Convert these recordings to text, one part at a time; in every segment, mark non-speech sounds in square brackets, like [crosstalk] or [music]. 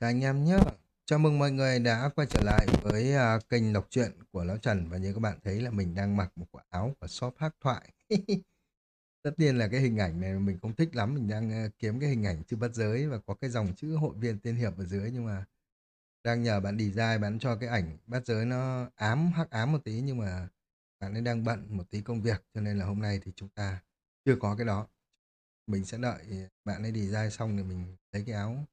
Chào anh em nhé. Chào mừng mọi người đã quay trở lại với uh, kênh đọc truyện của Lão Trần và như các bạn thấy là mình đang mặc một quả áo của shop hát thoại. [laughs] Tất nhiên là cái hình ảnh này mình không thích lắm, mình đang uh, kiếm cái hình ảnh chữ bắt giới và có cái dòng chữ hội viên tiên hiệp ở dưới nhưng mà đang nhờ bạn design bạn cho cái ảnh bắt giới nó ám hắc ám một tí nhưng mà bạn ấy đang bận một tí công việc cho nên là hôm nay thì chúng ta chưa có cái đó. Mình sẽ đợi bạn ấy design xong thì mình lấy cái áo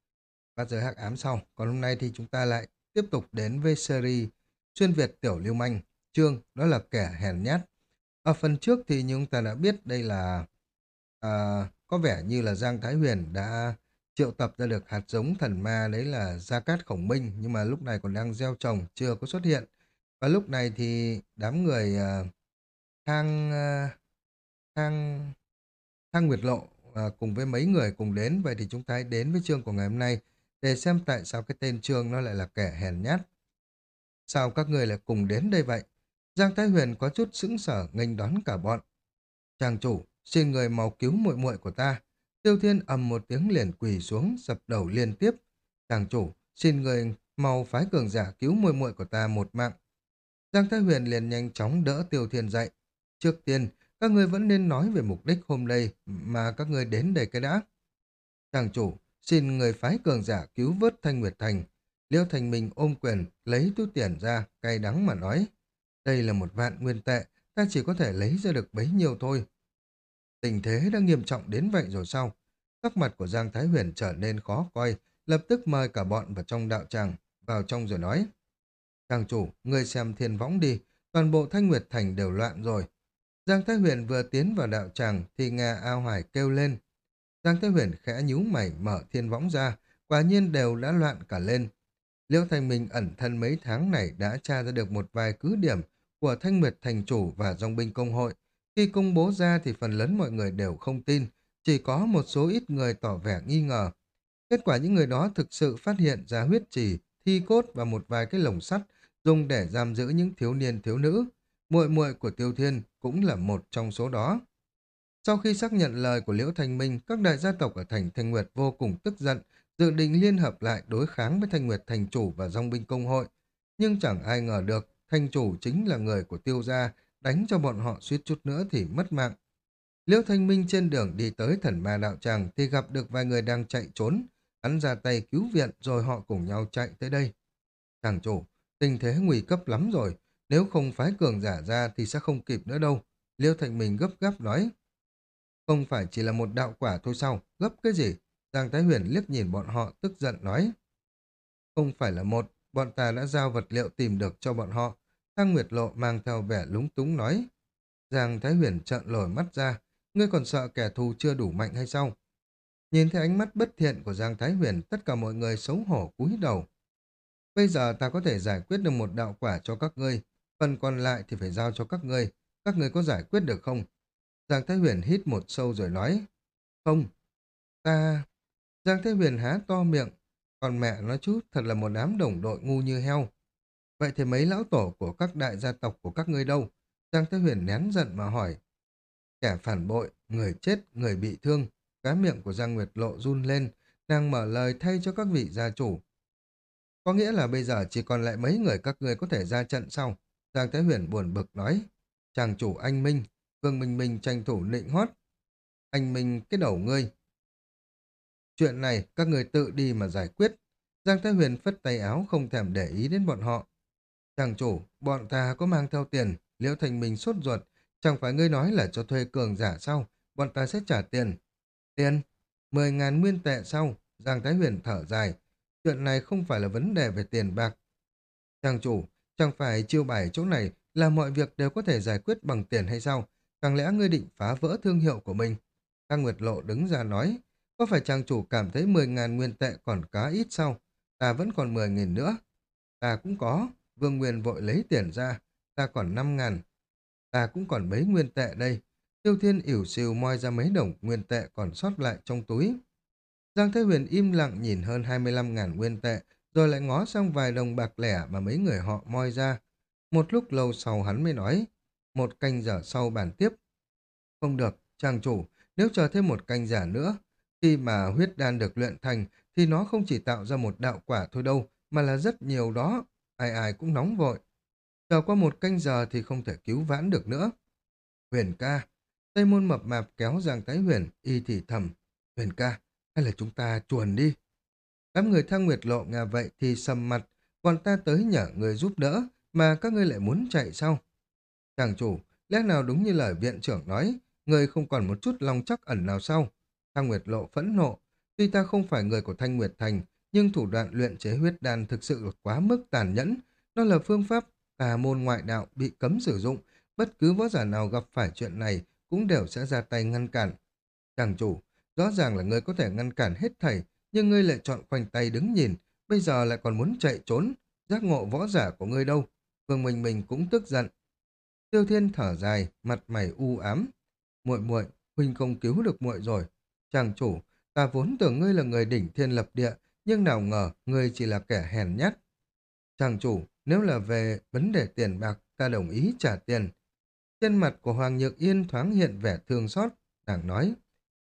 và giới hắc ám sau. Còn hôm nay thì chúng ta lại tiếp tục đến với series Xuyên Việt Tiểu Lưu Manh, chương đó là kẻ hèn nhát. Ở phần trước thì chúng ta đã biết đây là à, có vẻ như là Giang Thái Huyền đã triệu tập ra được hạt giống thần ma đấy là Gia Cát Khổng Minh nhưng mà lúc này còn đang gieo trồng chưa có xuất hiện. Và lúc này thì đám người à, Thang à, Thang Thang Nguyệt Lộ à, cùng với mấy người cùng đến vậy thì chúng ta hãy đến với chương của ngày hôm nay để xem tại sao cái tên Trương nó lại là kẻ hèn nhát. Sao các người lại cùng đến đây vậy? Giang Thái Huyền có chút sững sở nghênh đón cả bọn. Chàng chủ, xin người mau cứu muội muội của ta. Tiêu Thiên ầm một tiếng liền quỳ xuống, sập đầu liên tiếp. Chàng chủ, xin người mau phái cường giả cứu muội muội của ta một mạng. Giang Thái Huyền liền nhanh chóng đỡ Tiêu Thiên dậy. Trước tiên, các người vẫn nên nói về mục đích hôm nay mà các người đến đây cái đã. Chàng chủ, xin người phái cường giả cứu vớt Thanh Nguyệt Thành. Liêu Thành Minh ôm quyền, lấy túi tiền ra, cay đắng mà nói. Đây là một vạn nguyên tệ, ta chỉ có thể lấy ra được bấy nhiêu thôi. Tình thế đã nghiêm trọng đến vậy rồi sao? Sắc mặt của Giang Thái Huyền trở nên khó coi, lập tức mời cả bọn vào trong đạo tràng, vào trong rồi nói. tràng chủ, ngươi xem thiên võng đi, toàn bộ Thanh Nguyệt Thành đều loạn rồi. Giang Thái Huyền vừa tiến vào đạo tràng thì nghe ao hải kêu lên. Giang Thế Huyền khẽ nhíu mày mở thiên võng ra, quả nhiên đều đã loạn cả lên. Liễu Thanh Minh ẩn thân mấy tháng này đã tra ra được một vài cứ điểm của Thanh Nguyệt Thành Chủ và dòng binh công hội. Khi công bố ra thì phần lớn mọi người đều không tin, chỉ có một số ít người tỏ vẻ nghi ngờ. Kết quả những người đó thực sự phát hiện ra huyết trì, thi cốt và một vài cái lồng sắt dùng để giam giữ những thiếu niên thiếu nữ. Muội muội của Tiêu Thiên cũng là một trong số đó. Sau khi xác nhận lời của Liễu Thanh Minh, các đại gia tộc ở thành Thanh Nguyệt vô cùng tức giận, dự định liên hợp lại đối kháng với Thanh Nguyệt thành chủ và dòng binh công hội. Nhưng chẳng ai ngờ được, thành chủ chính là người của tiêu gia, đánh cho bọn họ suýt chút nữa thì mất mạng. Liễu Thanh Minh trên đường đi tới thần ma đạo tràng thì gặp được vài người đang chạy trốn. Hắn ra tay cứu viện rồi họ cùng nhau chạy tới đây. Thằng chủ, tình thế nguy cấp lắm rồi. Nếu không phái cường giả ra thì sẽ không kịp nữa đâu. Liễu Thanh Minh gấp gáp nói. Không phải chỉ là một đạo quả thôi sao? Gấp cái gì? Giang Thái Huyền liếc nhìn bọn họ tức giận nói. Không phải là một, bọn ta đã giao vật liệu tìm được cho bọn họ. Thang Nguyệt Lộ mang theo vẻ lúng túng nói. Giang Thái Huyền trợn lồi mắt ra. Ngươi còn sợ kẻ thù chưa đủ mạnh hay sao? Nhìn thấy ánh mắt bất thiện của Giang Thái Huyền, tất cả mọi người xấu hổ cúi đầu. Bây giờ ta có thể giải quyết được một đạo quả cho các ngươi. Phần còn lại thì phải giao cho các ngươi. Các ngươi có giải quyết được không? Giang Thái Huyền hít một sâu rồi nói. Không, ta... Giang Thái Huyền há to miệng. Còn mẹ nói chút thật là một đám đồng đội ngu như heo. Vậy thì mấy lão tổ của các đại gia tộc của các ngươi đâu? Giang Thái Huyền nén giận mà hỏi. Kẻ phản bội, người chết, người bị thương. Cá miệng của Giang Nguyệt Lộ run lên, đang mở lời thay cho các vị gia chủ. Có nghĩa là bây giờ chỉ còn lại mấy người các ngươi có thể ra trận sau. Giang Thái Huyền buồn bực nói. Chàng chủ anh Minh, Vương Minh Minh tranh thủ nịnh hót. Anh Minh cái đầu ngươi. Chuyện này các người tự đi mà giải quyết. Giang Thái Huyền phất tay áo không thèm để ý đến bọn họ. Chàng chủ, bọn ta có mang theo tiền, liễu thành mình sốt ruột. Chẳng phải ngươi nói là cho thuê cường giả sao? Bọn ta sẽ trả tiền. Tiền? Mười ngàn nguyên tệ sau. Giang Thái Huyền thở dài. Chuyện này không phải là vấn đề về tiền bạc. Chàng chủ, chẳng phải chiêu bài chỗ này là mọi việc đều có thể giải quyết bằng tiền hay sao? Chẳng lẽ ngươi định phá vỡ thương hiệu của mình? Thang Nguyệt Lộ đứng ra nói, có phải trang chủ cảm thấy 10.000 nguyên tệ còn cá ít sao? Ta vẫn còn 10.000 nữa. Ta cũng có. Vương Nguyên vội lấy tiền ra. Ta còn 5.000. Ta cũng còn mấy nguyên tệ đây. Tiêu Thiên ỉu xìu moi ra mấy đồng nguyên tệ còn sót lại trong túi. Giang Thế Huyền im lặng nhìn hơn 25.000 nguyên tệ, rồi lại ngó sang vài đồng bạc lẻ mà mấy người họ moi ra. Một lúc lâu sau hắn mới nói, một canh giờ sau bàn tiếp. Không được, trang chủ, nếu chờ thêm một canh giả nữa, khi mà huyết đan được luyện thành thì nó không chỉ tạo ra một đạo quả thôi đâu, mà là rất nhiều đó. Ai ai cũng nóng vội. Chờ qua một canh giờ thì không thể cứu vãn được nữa. Huyền ca, Tây môn mập mạp kéo Giang Thái Huyền, y thì thầm. Huyền ca, hay là chúng ta chuồn đi? Đám người thang nguyệt lộ ngà vậy thì sầm mặt, còn ta tới nhờ người giúp đỡ, mà các ngươi lại muốn chạy sao? Chàng chủ, lẽ nào đúng như lời viện trưởng nói, người không còn một chút lòng chắc ẩn nào sau? Thang Nguyệt lộ phẫn nộ, tuy ta không phải người của Thanh Nguyệt Thành, nhưng thủ đoạn luyện chế huyết đan thực sự quá mức tàn nhẫn. Nó là phương pháp tà môn ngoại đạo bị cấm sử dụng, bất cứ võ giả nào gặp phải chuyện này cũng đều sẽ ra tay ngăn cản. Chàng chủ, rõ ràng là người có thể ngăn cản hết thảy, nhưng ngươi lại chọn khoanh tay đứng nhìn, bây giờ lại còn muốn chạy trốn, giác ngộ võ giả của ngươi đâu. Vương Minh Minh cũng tức giận. Tiêu Thiên thở dài, mặt mày u ám. Muội muội, huynh không cứu được muội rồi. Chàng chủ, ta vốn tưởng ngươi là người đỉnh thiên lập địa, nhưng nào ngờ ngươi chỉ là kẻ hèn nhát. Chàng chủ, nếu là về vấn đề tiền bạc, ta đồng ý trả tiền. Trên mặt của Hoàng Nhược Yên thoáng hiện vẻ thương xót, nàng nói.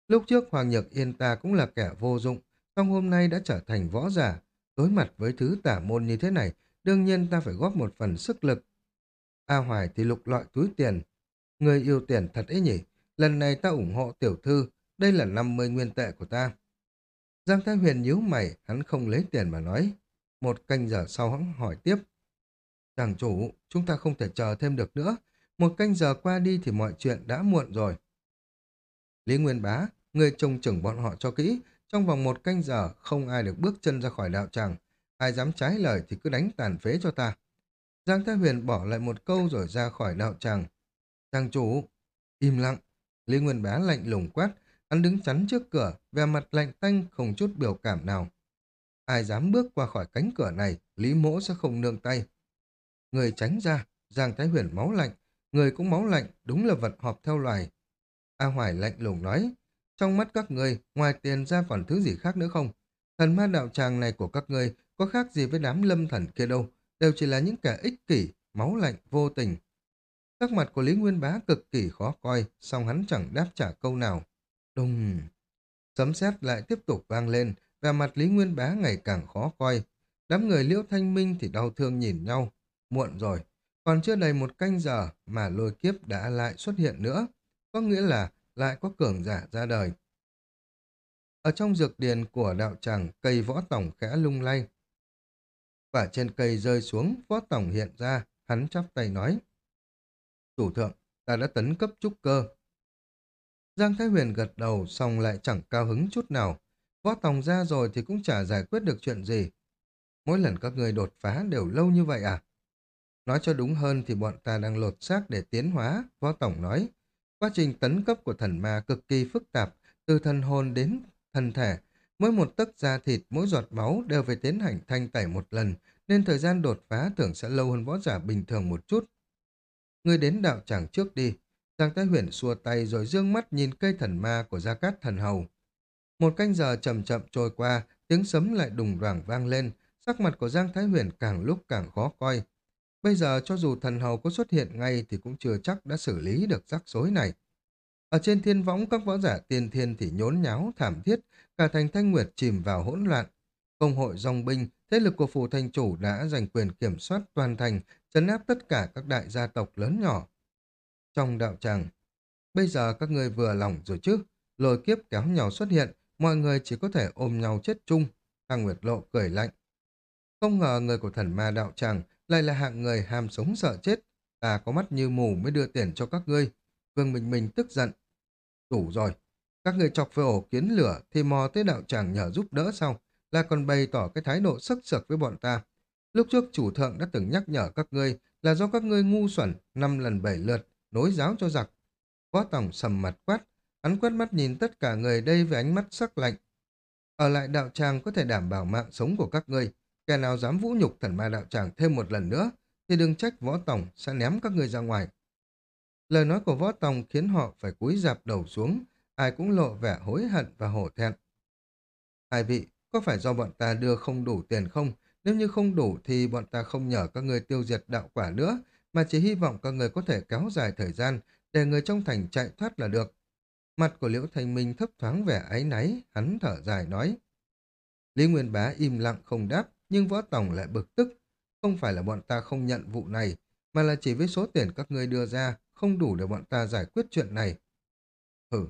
Lúc trước Hoàng Nhược Yên ta cũng là kẻ vô dụng, song hôm nay đã trở thành võ giả. Đối mặt với thứ tả môn như thế này, đương nhiên ta phải góp một phần sức lực. A Hoài thì lục lọi túi tiền. Người yêu tiền thật ấy nhỉ, lần này ta ủng hộ tiểu thư, đây là 50 nguyên tệ của ta. Giang Thái Huyền nhíu mày, hắn không lấy tiền mà nói. Một canh giờ sau hắn hỏi tiếp. Chàng chủ, chúng ta không thể chờ thêm được nữa. Một canh giờ qua đi thì mọi chuyện đã muộn rồi. Lý Nguyên Bá, người trông chừng bọn họ cho kỹ. Trong vòng một canh giờ, không ai được bước chân ra khỏi đạo tràng. Ai dám trái lời thì cứ đánh tàn phế cho ta. Giang Thái Huyền bỏ lại một câu rồi ra khỏi đạo tràng. Tràng chủ, im lặng. Lý Nguyên Bá lạnh lùng quát, hắn đứng chắn trước cửa, vẻ mặt lạnh tanh không chút biểu cảm nào. Ai dám bước qua khỏi cánh cửa này, Lý Mỗ sẽ không nương tay. Người tránh ra, Giang Thái Huyền máu lạnh, người cũng máu lạnh, đúng là vật họp theo loài. A Hoài lạnh lùng nói, trong mắt các người, ngoài tiền ra còn thứ gì khác nữa không? Thần ma đạo tràng này của các người có khác gì với đám lâm thần kia đâu, đều chỉ là những kẻ ích kỷ, máu lạnh, vô tình. Sắc mặt của Lý Nguyên Bá cực kỳ khó coi, song hắn chẳng đáp trả câu nào. Đùng! Sấm sét lại tiếp tục vang lên, và mặt Lý Nguyên Bá ngày càng khó coi. Đám người Liễu Thanh Minh thì đau thương nhìn nhau. Muộn rồi, còn chưa đầy một canh giờ mà lôi kiếp đã lại xuất hiện nữa. Có nghĩa là lại có cường giả ra đời. Ở trong dược điền của đạo tràng, cây võ tổng khẽ lung lay. Và trên cây rơi xuống, võ tổng hiện ra, hắn chắp tay nói. Chủ thượng, ta đã tấn cấp trúc cơ. Giang Thái Huyền gật đầu, xong lại chẳng cao hứng chút nào. Võ tổng ra rồi thì cũng chả giải quyết được chuyện gì. Mỗi lần các người đột phá đều lâu như vậy à? Nói cho đúng hơn thì bọn ta đang lột xác để tiến hóa, Võ Tổng nói. Quá trình tấn cấp của thần ma cực kỳ phức tạp, từ thần hồn đến thần thể. Mỗi một tấc da thịt, mỗi giọt máu đều phải tiến hành thanh tẩy một lần, nên thời gian đột phá thường sẽ lâu hơn võ giả bình thường một chút. Người đến đạo tràng trước đi. Giang Thái Huyền xua tay rồi dương mắt nhìn cây thần ma của Gia Cát Thần Hầu. Một canh giờ chậm chậm trôi qua, tiếng sấm lại đùng đoảng vang lên, sắc mặt của Giang Thái Huyền càng lúc càng khó coi. Bây giờ cho dù thần hầu có xuất hiện ngay thì cũng chưa chắc đã xử lý được rắc rối này. Ở trên thiên võng các võ giả tiên thiên thì nhốn nháo, thảm thiết, cả thành thanh nguyệt chìm vào hỗn loạn. Công hội dòng binh, thế lực của phủ thành chủ đã giành quyền kiểm soát toàn thành, chấn áp tất cả các đại gia tộc lớn nhỏ. Trong đạo tràng, bây giờ các ngươi vừa lòng rồi chứ, lôi kiếp kéo nhau xuất hiện, mọi người chỉ có thể ôm nhau chết chung. Thang Nguyệt Lộ cười lạnh. Không ngờ người của thần ma đạo tràng lại là hạng người ham sống sợ chết. Ta có mắt như mù mới đưa tiền cho các ngươi. Vương Minh Minh tức giận. Đủ rồi. Các người chọc về ổ kiến lửa thì mò tới đạo tràng nhờ giúp đỡ sau. Là còn bày tỏ cái thái độ sắc sực với bọn ta. Lúc trước chủ thượng đã từng nhắc nhở các ngươi là do các ngươi ngu xuẩn năm lần bảy lượt nối giáo cho giặc. Võ Tổng sầm mặt quát. Hắn quét mắt nhìn tất cả người đây với ánh mắt sắc lạnh. Ở lại đạo tràng có thể đảm bảo mạng sống của các ngươi. Kẻ nào dám vũ nhục thần ma đạo tràng thêm một lần nữa, thì đừng trách võ tổng sẽ ném các ngươi ra ngoài. Lời nói của võ tòng khiến họ phải cúi dạp đầu xuống, ai cũng lộ vẻ hối hận và hổ thẹn. Hai vị, có phải do bọn ta đưa không đủ tiền không? Nếu như không đủ thì bọn ta không nhờ các người tiêu diệt đạo quả nữa, mà chỉ hy vọng các người có thể kéo dài thời gian để người trong thành chạy thoát là được. Mặt của Liễu Thành Minh thấp thoáng vẻ áy náy, hắn thở dài nói. Lý Nguyên Bá im lặng không đáp, nhưng Võ Tòng lại bực tức. Không phải là bọn ta không nhận vụ này, mà là chỉ với số tiền các ngươi đưa ra, không đủ để bọn ta giải quyết chuyện này. Hử,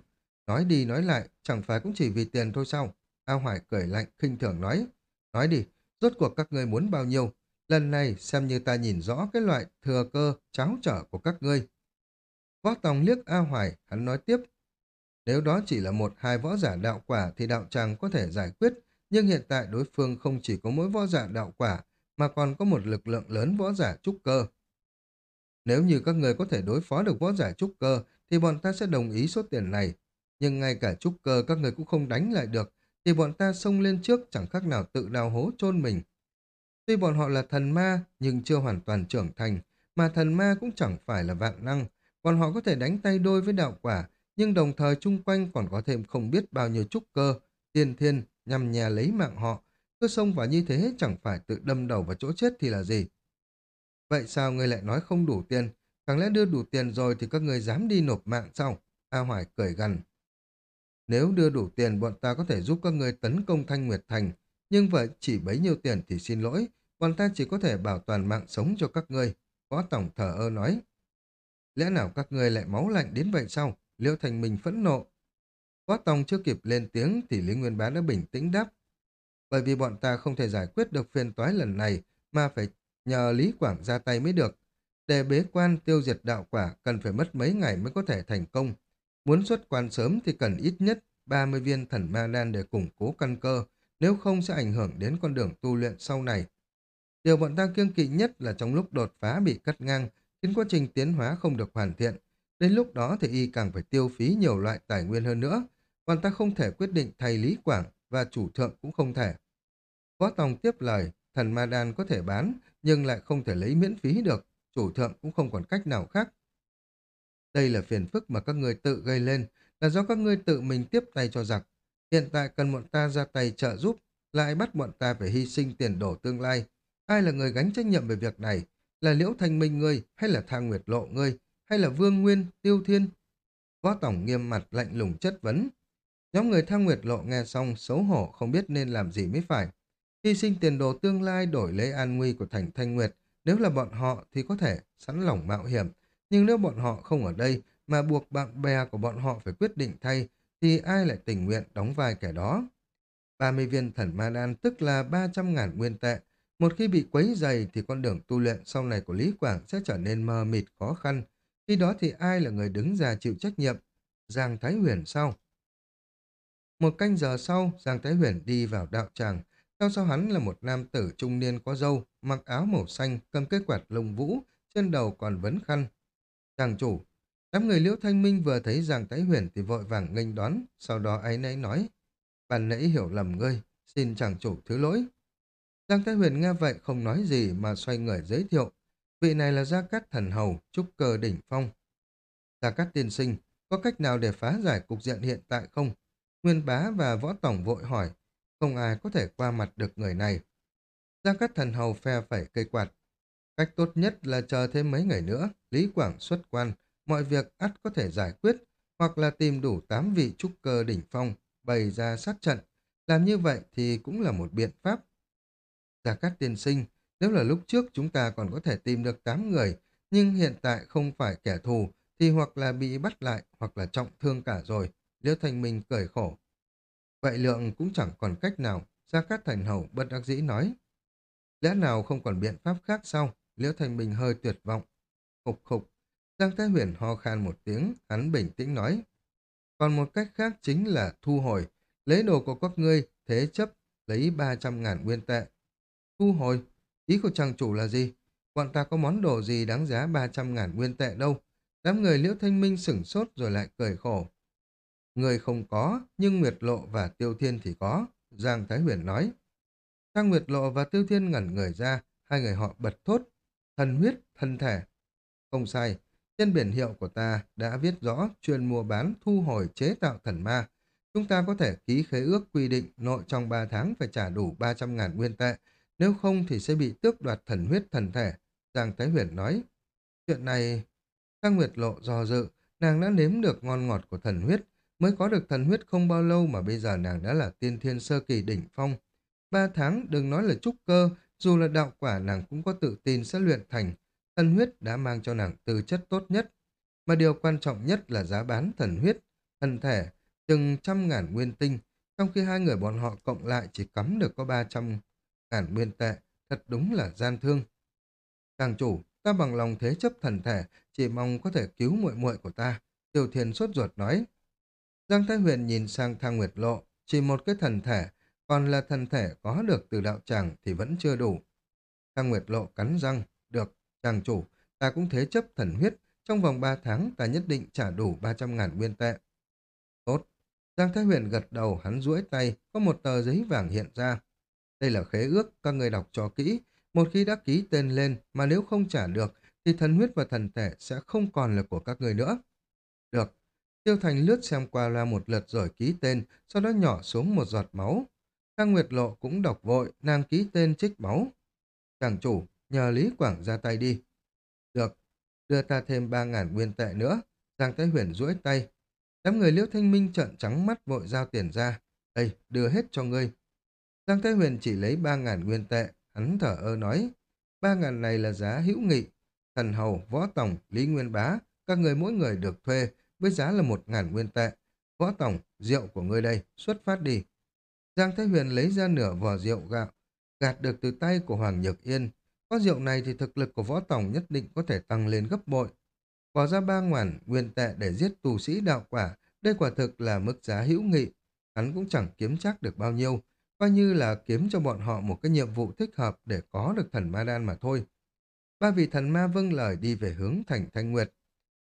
nói đi nói lại, chẳng phải cũng chỉ vì tiền thôi sao? A Hoài cười lạnh, khinh thường nói. Nói đi, rốt cuộc các ngươi muốn bao nhiêu? Lần này xem như ta nhìn rõ cái loại thừa cơ, cháo trở của các ngươi. Võ Tòng liếc A Hoài, hắn nói tiếp. Nếu đó chỉ là một hai võ giả đạo quả thì đạo tràng có thể giải quyết, nhưng hiện tại đối phương không chỉ có mỗi võ giả đạo quả, mà còn có một lực lượng lớn võ giả trúc cơ. Nếu như các người có thể đối phó được võ giả trúc cơ, thì bọn ta sẽ đồng ý số tiền này. Nhưng ngay cả trúc cơ các người cũng không đánh lại được, thì bọn ta xông lên trước chẳng khác nào tự đào hố chôn mình. Tuy bọn họ là thần ma, nhưng chưa hoàn toàn trưởng thành, mà thần ma cũng chẳng phải là vạn năng. Bọn họ có thể đánh tay đôi với đạo quả, nhưng đồng thời chung quanh còn có thêm không biết bao nhiêu trúc cơ, tiên thiên, nhằm nhà lấy mạng họ. Cứ xông vào như thế chẳng phải tự đâm đầu vào chỗ chết thì là gì. Vậy sao ngươi lại nói không đủ tiền? Chẳng lẽ đưa đủ tiền rồi thì các ngươi dám đi nộp mạng sao? A Hoài cười gằn. Nếu đưa đủ tiền bọn ta có thể giúp các ngươi tấn công Thanh Nguyệt Thành, nhưng vậy chỉ bấy nhiêu tiền thì xin lỗi, bọn ta chỉ có thể bảo toàn mạng sống cho các ngươi. Võ Tổng thở ơ nói. Lẽ nào các ngươi lại máu lạnh đến vậy sao? Liêu Thành mình phẫn nộ. Võ Tòng chưa kịp lên tiếng thì Lý Nguyên Bá đã bình tĩnh đáp. Bởi vì bọn ta không thể giải quyết được phiên toái lần này mà phải nhờ Lý Quảng ra tay mới được. Để bế quan tiêu diệt đạo quả cần phải mất mấy ngày mới có thể thành công. Muốn xuất quan sớm thì cần ít nhất 30 viên thần ma đan để củng cố căn cơ, nếu không sẽ ảnh hưởng đến con đường tu luyện sau này. Điều bọn ta kiêng kỵ nhất là trong lúc đột phá bị cắt ngang, khiến quá trình tiến hóa không được hoàn thiện. Đến lúc đó thì y càng phải tiêu phí nhiều loại tài nguyên hơn nữa. Bọn ta không thể quyết định thầy Lý Quảng và chủ thượng cũng không thể. Võ Tòng tiếp lời, thần ma đan có thể bán, nhưng lại không thể lấy miễn phí được. Chủ thượng cũng không còn cách nào khác. Đây là phiền phức mà các người tự gây lên, là do các ngươi tự mình tiếp tay cho giặc. Hiện tại cần bọn ta ra tay trợ giúp, lại bắt bọn ta phải hy sinh tiền đổ tương lai. Ai là người gánh trách nhiệm về việc này? Là Liễu Thanh Minh ngươi, hay là Thang Nguyệt Lộ ngươi, hay là Vương Nguyên, Tiêu Thiên? Võ Tổng nghiêm mặt lạnh lùng chất vấn. Nhóm người Thang Nguyệt Lộ nghe xong, xấu hổ không biết nên làm gì mới phải. Hy sinh tiền đồ tương lai đổi lấy an nguy của thành Thanh Nguyệt, nếu là bọn họ thì có thể sẵn lòng mạo hiểm, nhưng nếu bọn họ không ở đây mà buộc bạn bè của bọn họ phải quyết định thay, thì ai lại tình nguyện đóng vai kẻ đó? 30 viên thần ma đan tức là 300 ngàn nguyên tệ. Một khi bị quấy dày thì con đường tu luyện sau này của Lý Quảng sẽ trở nên mờ mịt khó khăn. Khi đó thì ai là người đứng ra chịu trách nhiệm? Giang Thái Huyền sau. Một canh giờ sau, Giang Thái Huyền đi vào đạo tràng. Theo sau hắn là một nam tử trung niên có râu, mặc áo màu xanh, cầm cây quạt lông vũ, trên đầu còn vấn khăn. Chàng chủ, đám người Liễu Thanh Minh vừa thấy Giang Thái Huyền thì vội vàng nghênh đón, sau đó ấy nấy nói, bàn nãy hiểu lầm ngươi, xin chàng chủ thứ lỗi. Giang Thái Huyền nghe vậy không nói gì mà xoay người giới thiệu, vị này là Gia Cát Thần Hầu, trúc cơ đỉnh phong. Gia Cát tiên sinh, có cách nào để phá giải cục diện hiện tại không? Nguyên bá và võ tổng vội hỏi, không ai có thể qua mặt được người này. Giang Cát Thần Hầu phe phẩy cây quạt, Cách tốt nhất là chờ thêm mấy ngày nữa, Lý Quảng xuất quan, mọi việc ắt có thể giải quyết, hoặc là tìm đủ 8 vị trúc cơ đỉnh phong, bày ra sát trận. Làm như vậy thì cũng là một biện pháp. Giang Cát tiên sinh, nếu là lúc trước chúng ta còn có thể tìm được 8 người, nhưng hiện tại không phải kẻ thù, thì hoặc là bị bắt lại, hoặc là trọng thương cả rồi. Liêu Thành Minh cười khổ. Vậy lượng cũng chẳng còn cách nào, Gia Cát Thành Hầu bất đắc dĩ nói. Lẽ nào không còn biện pháp khác sao? Liễu Thanh Bình hơi tuyệt vọng. Khục khục. Giang Thái Huyền ho khan một tiếng, hắn bình tĩnh nói. Còn một cách khác chính là thu hồi, lấy đồ của các ngươi, thế chấp, lấy 300 ngàn nguyên tệ. Thu hồi? Ý của chàng chủ là gì? Bọn ta có món đồ gì đáng giá 300 ngàn nguyên tệ đâu? Đám người Liễu Thanh Minh sửng sốt rồi lại cười khổ. Người không có, nhưng Nguyệt Lộ và Tiêu Thiên thì có. Giang Thái Huyền nói. Thang Nguyệt Lộ và Tiêu Thiên ngẩn người ra, hai người họ bật thốt thần huyết, thân thể. Không sai, trên biển hiệu của ta đã viết rõ chuyên mua bán, thu hồi, chế tạo thần ma. Chúng ta có thể ký khế ước quy định nội trong 3 tháng phải trả đủ 300 ngàn nguyên tệ, nếu không thì sẽ bị tước đoạt thần huyết thần thể. Giang Thái Huyền nói, chuyện này... Thang Nguyệt lộ do dự, nàng đã nếm được ngon ngọt của thần huyết, mới có được thần huyết không bao lâu mà bây giờ nàng đã là tiên thiên sơ kỳ đỉnh phong. Ba tháng đừng nói là trúc cơ, dù là đạo quả nàng cũng có tự tin sẽ luyện thành. Thần huyết đã mang cho nàng tư chất tốt nhất. Mà điều quan trọng nhất là giá bán thần huyết, thần thể, chừng trăm ngàn nguyên tinh, trong khi hai người bọn họ cộng lại chỉ cắm được có ba trăm ngàn nguyên tệ, thật đúng là gian thương. Càng chủ, ta bằng lòng thế chấp thần thể, chỉ mong có thể cứu muội muội của ta. Tiêu Thiên sốt ruột nói. Giang Thái Huyền nhìn sang Thang Nguyệt Lộ, chỉ một cái thần thể, còn là thần thể có được từ đạo tràng thì vẫn chưa đủ. Thang Nguyệt Lộ cắn răng, được, chàng chủ, ta cũng thế chấp thần huyết, trong vòng 3 tháng ta nhất định trả đủ 300 ngàn nguyên tệ. Tốt. Giang Thái Huyền gật đầu, hắn duỗi tay, có một tờ giấy vàng hiện ra. Đây là khế ước, các người đọc cho kỹ. Một khi đã ký tên lên, mà nếu không trả được, thì thần huyết và thần thể sẽ không còn là của các người nữa. Được. Tiêu Thành lướt xem qua loa một lượt rồi ký tên, sau đó nhỏ xuống một giọt máu. Trang Nguyệt Lộ cũng đọc vội, nàng ký tên trích máu. Chàng chủ, nhờ Lý Quảng ra tay đi. Được, đưa ta thêm ba ngàn nguyên tệ nữa. Giang Thái Huyền duỗi tay. Đám người Liễu Thanh Minh trợn trắng mắt vội giao tiền ra. Đây, đưa hết cho ngươi. Giang Thái Huyền chỉ lấy ba ngàn nguyên tệ. Hắn thở ơ nói. Ba ngàn này là giá hữu nghị. Thần Hầu, Võ Tổng, Lý Nguyên Bá, các người mỗi người được thuê với giá là một ngàn nguyên tệ. Võ Tổng, rượu của ngươi đây, xuất phát đi. Giang Thái Huyền lấy ra nửa vò rượu gạo, gạt được từ tay của Hoàng Nhược Yên. Có rượu này thì thực lực của Võ Tổng nhất định có thể tăng lên gấp bội. Bỏ ra ba ngàn nguyên tệ để giết tù sĩ đạo quả, đây quả thực là mức giá hữu nghị. Hắn cũng chẳng kiếm chắc được bao nhiêu, coi như là kiếm cho bọn họ một cái nhiệm vụ thích hợp để có được thần ma đan mà thôi. Ba vị thần ma vâng lời đi về hướng thành Thanh Nguyệt.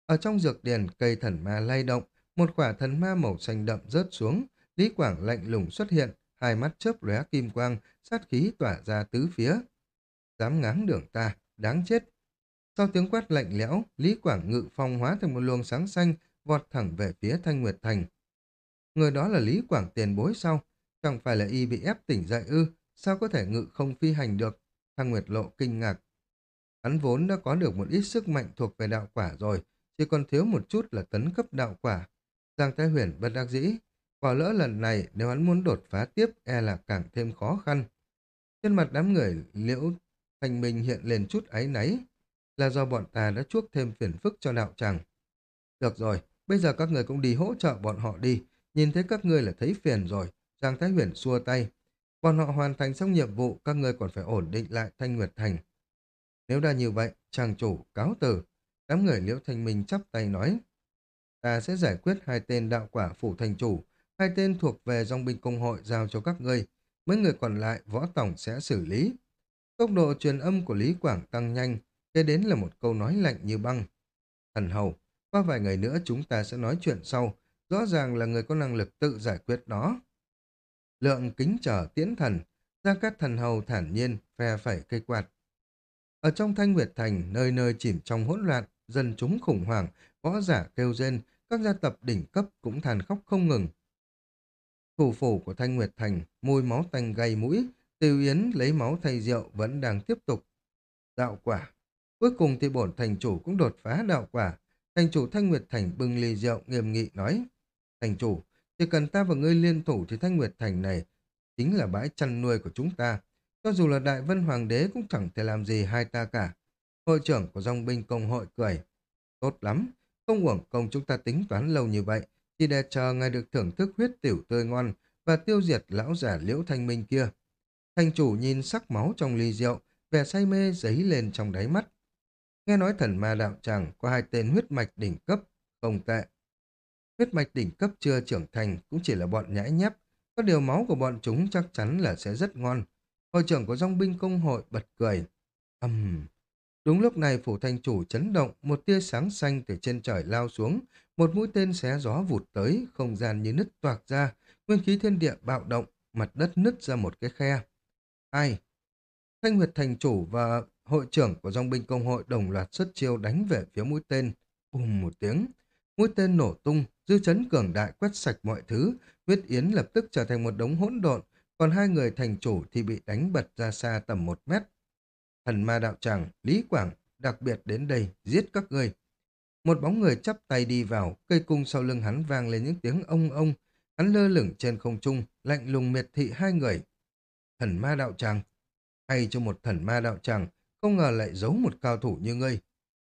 Ở trong dược điền, cây thần ma lay động, một quả thần ma màu xanh đậm rớt xuống, Lý Quảng lạnh lùng xuất hiện, hai mắt chớp lóe kim quang, sát khí tỏa ra tứ phía. Dám ngáng đường ta, đáng chết. Sau tiếng quát lạnh lẽo, Lý Quảng ngự phong hóa thành một luồng sáng xanh, vọt thẳng về phía Thanh Nguyệt Thành. Người đó là Lý Quảng tiền bối sau, chẳng phải là y bị ép tỉnh dậy ư, sao có thể ngự không phi hành được? Thăng Nguyệt Lộ kinh ngạc. Hắn vốn đã có được một ít sức mạnh thuộc về đạo quả rồi, chỉ còn thiếu một chút là tấn cấp đạo quả. Giang Thái Huyền bất đắc dĩ, quả lỡ lần này nếu hắn muốn đột phá tiếp e là càng thêm khó khăn. Trên mặt đám người liễu thành minh hiện lên chút áy náy, là do bọn ta đã chuốc thêm phiền phức cho đạo tràng. Được rồi, bây giờ các người cũng đi hỗ trợ bọn họ đi, nhìn thấy các ngươi là thấy phiền rồi, Giang Thái Huyền xua tay. Bọn họ hoàn thành xong nhiệm vụ, các ngươi còn phải ổn định lại Thanh Nguyệt Thành. Nếu đã như vậy, chàng chủ, cáo từ. Đám người liễu thanh minh chắp tay nói. Ta sẽ giải quyết hai tên đạo quả phủ thành chủ, hai tên thuộc về dòng binh công hội giao cho các ngươi. Mấy người còn lại võ tổng sẽ xử lý. Tốc độ truyền âm của Lý Quảng tăng nhanh, kế đến là một câu nói lạnh như băng. Thần hầu, qua vài ngày nữa chúng ta sẽ nói chuyện sau, rõ ràng là người có năng lực tự giải quyết đó Lượng kính trở tiễn thần, ra các thần hầu thản nhiên, phe phẩy cây quạt. Ở trong thanh nguyệt thành, nơi nơi chìm trong hỗn loạn, dân chúng khủng hoảng, võ giả kêu rên, các gia tập đỉnh cấp cũng than khóc không ngừng. Thủ phủ của Thanh Nguyệt Thành, môi máu tanh gây mũi, Tiêu Yến lấy máu thay rượu vẫn đang tiếp tục. Đạo quả. Cuối cùng thì bổn thành chủ cũng đột phá đạo quả. Thành chủ Thanh Nguyệt Thành bưng ly rượu nghiêm nghị nói. Thành chủ, chỉ cần ta và ngươi liên thủ thì Thanh Nguyệt Thành này chính là bãi chăn nuôi của chúng ta. Cho dù là Đại Vân Hoàng đế cũng chẳng thể làm gì hai ta cả. Hội trưởng của dòng binh công hội cười. Tốt lắm, không uổng công chúng ta tính toán lâu như vậy, chỉ để chờ ngài được thưởng thức huyết tiểu tươi ngon và tiêu diệt lão giả liễu thanh minh kia. Thành chủ nhìn sắc máu trong ly rượu, vẻ say mê dấy lên trong đáy mắt. Nghe nói thần ma đạo tràng có hai tên huyết mạch đỉnh cấp, không tệ. Huyết mạch đỉnh cấp chưa trưởng thành cũng chỉ là bọn nhãi nhép, có điều máu của bọn chúng chắc chắn là sẽ rất ngon. Hội trưởng của dòng binh công hội bật cười. Âm... Uhm. Đúng lúc này phủ thành chủ chấn động, một tia sáng xanh từ trên trời lao xuống, một mũi tên xé gió vụt tới, không gian như nứt toạc ra, nguyên khí thiên địa bạo động, mặt đất nứt ra một cái khe. Ai? Thanh Nguyệt thành chủ và hội trưởng của dòng binh công hội đồng loạt xuất chiêu đánh về phía mũi tên. Bùm một tiếng, mũi tên nổ tung, dư chấn cường đại quét sạch mọi thứ, huyết yến lập tức trở thành một đống hỗn độn, còn hai người thành chủ thì bị đánh bật ra xa tầm một mét. Thần ma đạo tràng, Lý Quảng, đặc biệt đến đây, giết các ngươi. Một bóng người chắp tay đi vào, cây cung sau lưng hắn vang lên những tiếng ông ông. Hắn lơ lửng trên không trung, lạnh lùng miệt thị hai người. thần ma đạo tràng. Hay cho một thần ma đạo tràng, không ngờ lại giấu một cao thủ như ngươi.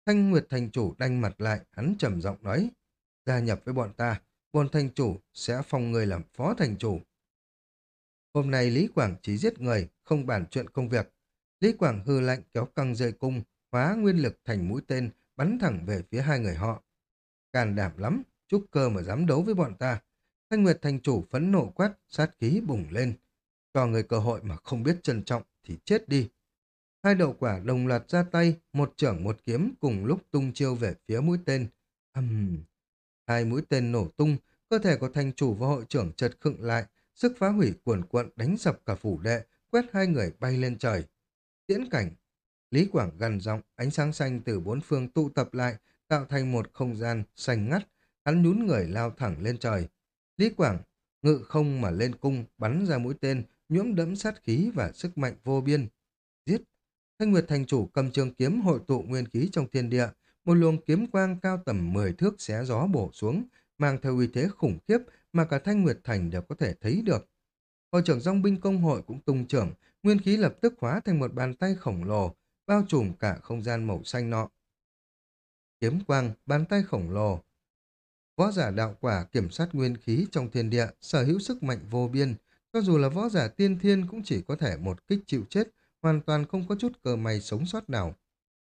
Thanh Nguyệt thành chủ đanh mặt lại, hắn trầm giọng nói, gia nhập với bọn ta, bọn thành chủ sẽ phong người làm phó thành chủ. Hôm nay Lý Quảng chỉ giết người, không bàn chuyện công việc. Lý Quảng hư lạnh kéo căng dây cung, hóa nguyên lực thành mũi tên, bắn thẳng về phía hai người họ. Càn đảm lắm, trúc cơ mà dám đấu với bọn ta. Thanh Nguyệt thành chủ phẫn nộ quát, sát khí bùng lên. Cho người cơ hội mà không biết trân trọng thì chết đi. Hai đậu quả đồng loạt ra tay, một trưởng một kiếm cùng lúc tung chiêu về phía mũi tên. Ầm, Hai mũi tên nổ tung, cơ thể của thành chủ và hội trưởng chợt khựng lại, sức phá hủy cuồn cuộn đánh sập cả phủ đệ, quét hai người bay lên trời. Tiễn cảnh, Lý Quảng gần giọng, ánh sáng xanh từ bốn phương tụ tập lại, tạo thành một không gian xanh ngắt, hắn nhún người lao thẳng lên trời. Lý Quảng ngự không mà lên cung, bắn ra mũi tên, nhuỗm đẫm sát khí và sức mạnh vô biên. Giết! Thanh Nguyệt thành chủ cầm trường kiếm hội tụ nguyên khí trong thiên địa, một luồng kiếm quang cao tầm 10 thước xé gió bổ xuống, mang theo uy thế khủng khiếp mà cả Thanh Nguyệt Thành đều có thể thấy được. Hội trưởng dòng binh công hội cũng tung trưởng, nguyên khí lập tức hóa thành một bàn tay khổng lồ, bao trùm cả không gian màu xanh nọ. Kiếm quang, bàn tay khổng lồ. Võ giả đạo quả kiểm soát nguyên khí trong thiên địa, sở hữu sức mạnh vô biên, cho dù là võ giả tiên thiên cũng chỉ có thể một kích chịu chết, hoàn toàn không có chút cơ may sống sót nào.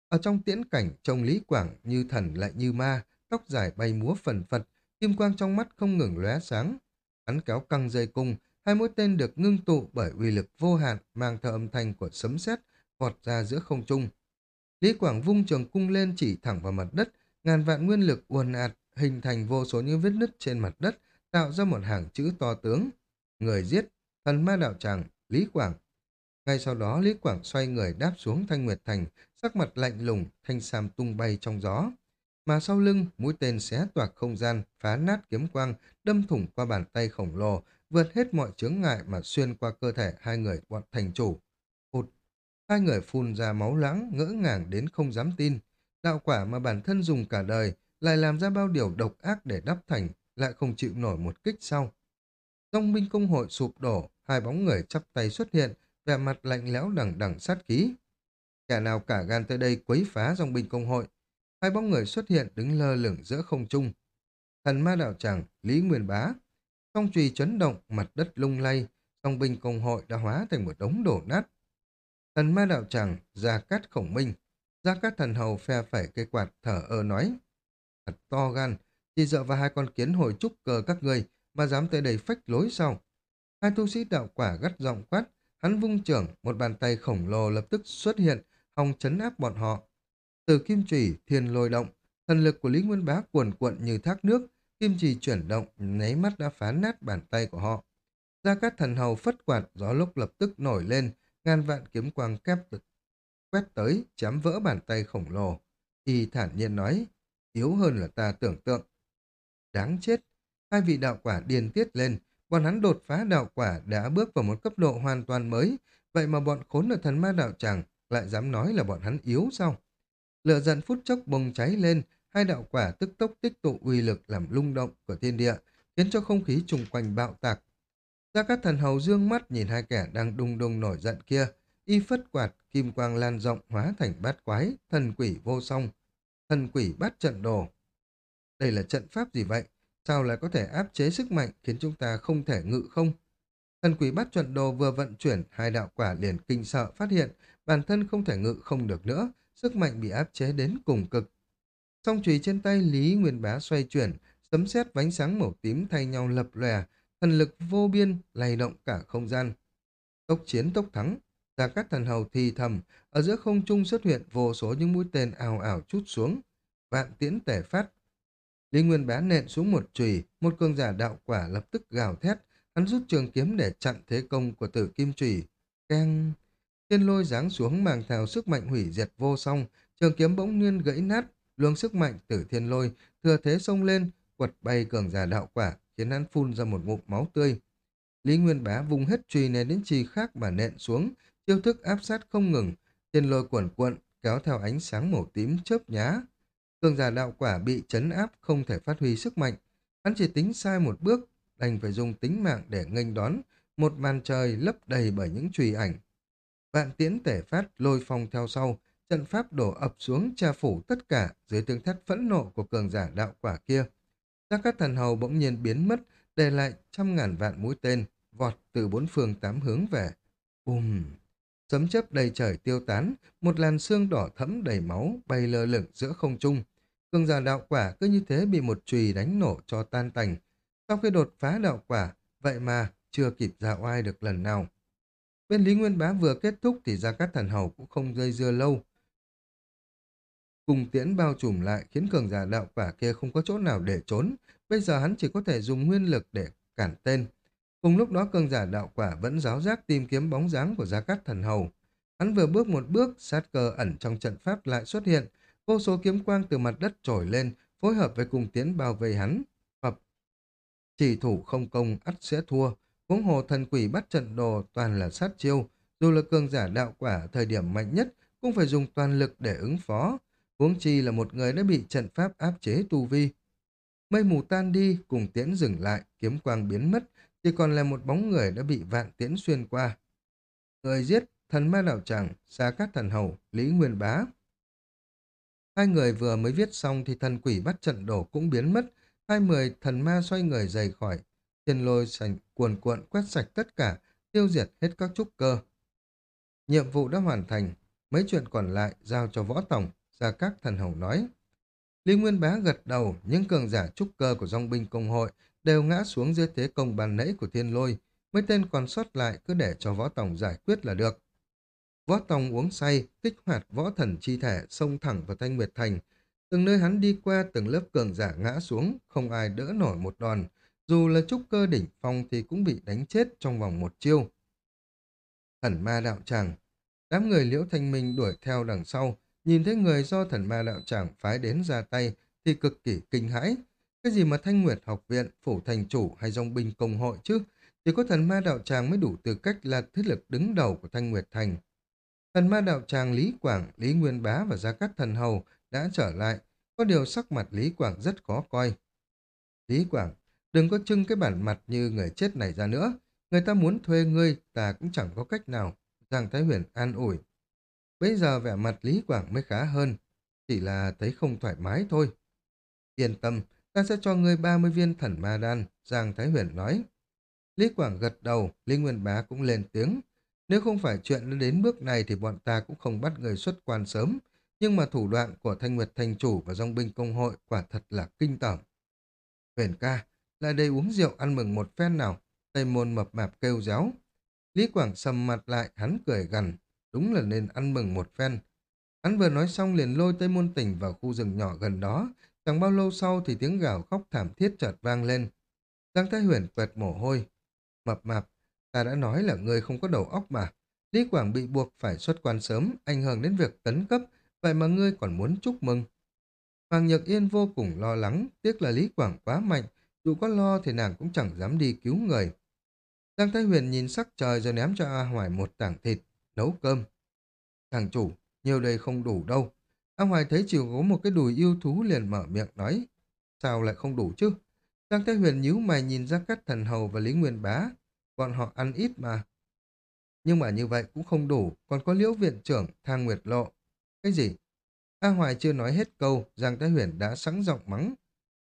Ở trong tiễn cảnh, trông Lý Quảng như thần lại như ma, tóc dài bay múa phần phật, kim quang trong mắt không ngừng lóe sáng. Hắn kéo căng dây cung, hai mũi tên được ngưng tụ bởi uy lực vô hạn mang theo âm thanh của sấm sét vọt ra giữa không trung. Lý Quảng vung trường cung lên chỉ thẳng vào mặt đất, ngàn vạn nguyên lực uồn ạt hình thành vô số những vết nứt trên mặt đất, tạo ra một hàng chữ to tướng. Người giết, thần ma đạo tràng, Lý Quảng. Ngay sau đó Lý Quảng xoay người đáp xuống Thanh Nguyệt Thành, sắc mặt lạnh lùng, thanh sam tung bay trong gió. Mà sau lưng, mũi tên xé toạc không gian, phá nát kiếm quang, đâm thủng qua bàn tay khổng lồ, vượt hết mọi chướng ngại mà xuyên qua cơ thể hai người bọn thành chủ. Hụt! Hai người phun ra máu lãng, ngỡ ngàng đến không dám tin. Đạo quả mà bản thân dùng cả đời, lại làm ra bao điều độc ác để đắp thành, lại không chịu nổi một kích sau. Dòng minh công hội sụp đổ, hai bóng người chắp tay xuất hiện, vẻ mặt lạnh lẽo đằng đằng sát khí. Kẻ nào cả gan tới đây quấy phá dòng binh công hội. Hai bóng người xuất hiện đứng lơ lửng giữa không trung. Thần ma đạo tràng, Lý Nguyên Bá. Song trùy chấn động, mặt đất lung lay, song binh công hội đã hóa thành một đống đổ nát. Thần ma đạo tràng, Gia Cát Khổng Minh. Gia Cát Thần Hầu phe phẩy cây quạt thở ơ nói. Thật to gan, chỉ dựa vào hai con kiến hồi trúc cờ các người mà dám tới đây phách lối sao? Hai tu sĩ đạo quả gắt giọng quát, hắn vung trưởng, một bàn tay khổng lồ lập tức xuất hiện, hòng chấn áp bọn họ. Từ kim trùy, thiên lôi động, thần lực của Lý Nguyên Bá cuồn cuộn như thác nước, kim chỉ chuyển động, nháy mắt đã phá nát bàn tay của họ. Gia Cát thần hầu phất quạt, gió lúc lập tức nổi lên, ngàn vạn kiếm quang kép quét tới, chém vỡ bàn tay khổng lồ. Y thản nhiên nói, yếu hơn là ta tưởng tượng. Đáng chết, hai vị đạo quả điên tiết lên, bọn hắn đột phá đạo quả đã bước vào một cấp độ hoàn toàn mới, vậy mà bọn khốn ở thần ma đạo tràng lại dám nói là bọn hắn yếu sao? Lửa giận phút chốc bùng cháy lên, hai đạo quả tức tốc tích tụ uy lực làm lung động của thiên địa, khiến cho không khí chung quanh bạo tạc. Gia các thần hầu dương mắt nhìn hai kẻ đang đung đung nổi giận kia, y phất quạt, kim quang lan rộng hóa thành bát quái, thần quỷ vô song, thần quỷ bát trận đồ. Đây là trận pháp gì vậy? Sao lại có thể áp chế sức mạnh khiến chúng ta không thể ngự không? Thần quỷ bát trận đồ vừa vận chuyển, hai đạo quả liền kinh sợ phát hiện bản thân không thể ngự không được nữa, sức mạnh bị áp chế đến cùng cực. Song chùy trên tay Lý Nguyên Bá xoay chuyển, sấm sét vánh sáng màu tím thay nhau lập lòe, thần lực vô biên lay động cả không gian. Tốc chiến tốc thắng, ra các thần hầu thì thầm, ở giữa không trung xuất hiện vô số những mũi tên ảo ảo chút xuống, vạn tiễn tể phát. Lý Nguyên Bá nện xuống một chùy, một cường giả đạo quả lập tức gào thét, hắn rút trường kiếm để chặn thế công của tử kim chùy. Keng! Thiên lôi giáng xuống mang theo sức mạnh hủy diệt vô song, trường kiếm bỗng nhiên gãy nát, luồng sức mạnh từ thiên lôi thừa thế xông lên, quật bay cường giả đạo quả, khiến hắn phun ra một ngụm máu tươi. Lý Nguyên Bá vùng hết chùy này đến chì khác mà nện xuống, chiêu thức áp sát không ngừng, thiên lôi cuộn cuộn, kéo theo ánh sáng màu tím chớp nhá. Cường giả đạo quả bị chấn áp không thể phát huy sức mạnh, hắn chỉ tính sai một bước, đành phải dùng tính mạng để nghênh đón, một màn trời lấp đầy bởi những chùy ảnh. Vạn tiễn tể phát lôi phong theo sau, trận pháp đổ ập xuống che phủ tất cả dưới tiếng thét phẫn nộ của cường giả đạo quả kia. Gia Cát Thần Hầu bỗng nhiên biến mất, để lại trăm ngàn vạn mũi tên, vọt từ bốn phương tám hướng về. Bùm! Sấm chớp đầy trời tiêu tán, một làn xương đỏ thẫm đầy máu bay lơ lửng giữa không trung. Cường giả đạo quả cứ như thế bị một chùy đánh nổ cho tan tành. Sau khi đột phá đạo quả, vậy mà chưa kịp ra oai được lần nào. Bên Lý Nguyên Bá vừa kết thúc thì Gia Cát Thần Hầu cũng không dây dưa lâu. Cùng tiễn bao trùm lại khiến cường giả đạo quả kia không có chỗ nào để trốn. Bây giờ hắn chỉ có thể dùng nguyên lực để cản tên. Cùng lúc đó cường giả đạo quả vẫn giáo giác tìm kiếm bóng dáng của Gia Cát Thần Hầu. Hắn vừa bước một bước, sát cơ ẩn trong trận pháp lại xuất hiện. Vô số kiếm quang từ mặt đất trồi lên, phối hợp với cùng tiến bao vây hắn. Phập. Chỉ thủ không công, ắt sẽ thua. Huống hồ thần quỷ bắt trận đồ toàn là sát chiêu. Dù là cường giả đạo quả thời điểm mạnh nhất, cũng phải dùng toàn lực để ứng phó. Huống chi là một người đã bị trận pháp áp chế tu vi. Mây mù tan đi, cùng tiễn dừng lại, kiếm quang biến mất, chỉ còn là một bóng người đã bị vạn tiễn xuyên qua. Người giết, thần ma đạo tràng, xa các thần hầu, Lý Nguyên Bá. Hai người vừa mới viết xong thì thần quỷ bắt trận đổ cũng biến mất, hai mười thần ma xoay người rời khỏi, thiên lôi sành cuồn cuộn quét sạch tất cả, tiêu diệt hết các trúc cơ. Nhiệm vụ đã hoàn thành, mấy chuyện còn lại giao cho võ tổng, Gia Các Thần Hầu nói. Lý Nguyên Bá gật đầu, những cường giả trúc cơ của dòng binh công hội đều ngã xuống dưới thế công bàn nãy của thiên lôi, mấy tên còn sót lại cứ để cho võ tổng giải quyết là được. Võ tổng uống say, kích hoạt võ thần chi thể xông thẳng vào Thanh Nguyệt Thành. Từng nơi hắn đi qua từng lớp cường giả ngã xuống, không ai đỡ nổi một đòn. Dù là trúc cơ đỉnh phong thì cũng bị đánh chết trong vòng một chiêu. Thần ma đạo tràng, đám người liễu thanh minh đuổi theo đằng sau, nhìn thấy người do thần ma đạo tràng phái đến ra tay thì cực kỳ kinh hãi. Cái gì mà Thanh Nguyệt học viện, phủ thành chủ hay dòng binh công hội chứ? Chỉ có thần ma đạo tràng mới đủ tư cách là thế lực đứng đầu của Thanh Nguyệt Thành. Thần ma đạo tràng Lý Quảng, Lý Nguyên Bá và Gia Cát Thần Hầu đã trở lại. Có điều sắc mặt Lý Quảng rất khó coi. Lý Quảng, đừng có trưng cái bản mặt như người chết này ra nữa. Người ta muốn thuê ngươi, ta cũng chẳng có cách nào. Giang Thái Huyền an ủi. Bây giờ vẻ mặt Lý Quảng mới khá hơn. Chỉ là thấy không thoải mái thôi. Yên tâm, ta sẽ cho ngươi 30 viên thần ma đan, Giang Thái Huyền nói. Lý Quảng gật đầu, Lý Nguyên Bá cũng lên tiếng. Nếu không phải chuyện đến bước này thì bọn ta cũng không bắt người xuất quan sớm. Nhưng mà thủ đoạn của Thanh Nguyệt Thành Chủ và dòng binh công hội quả thật là kinh tởm. Huyền ca, lại đây uống rượu ăn mừng một phen nào. Tây môn mập mạp kêu réo. Lý Quảng sầm mặt lại, hắn cười gần Đúng là nên ăn mừng một phen. Hắn vừa nói xong liền lôi Tây môn tỉnh vào khu rừng nhỏ gần đó, Chẳng bao lâu sau thì tiếng gào khóc thảm thiết chợt vang lên. Giang Thái Huyền quẹt mồ hôi. Mập mạp, ta đã nói là người không có đầu óc mà. Lý Quảng bị buộc phải xuất quan sớm, ảnh hưởng đến việc tấn cấp, vậy mà ngươi còn muốn chúc mừng. Hoàng Nhật Yên vô cùng lo lắng, tiếc là Lý Quảng quá mạnh, dù có lo thì nàng cũng chẳng dám đi cứu người. Giang Thái Huyền nhìn sắc trời rồi ném cho A Hoài một tảng thịt, nấu cơm. Thằng chủ, nhiều đây không đủ đâu, A Hoài thấy chỉ có một cái đùi yêu thú liền mở miệng nói. Sao lại không đủ chứ? Giang Thái Huyền nhíu mày nhìn ra cắt thần hầu và Lý Nguyên Bá. Bọn họ ăn ít mà. Nhưng mà như vậy cũng không đủ, còn có liễu viện trưởng Thang Nguyệt Lộ. Cái gì? A Hoài chưa nói hết câu, Giang Thái Huyền đã sẵn giọng mắng.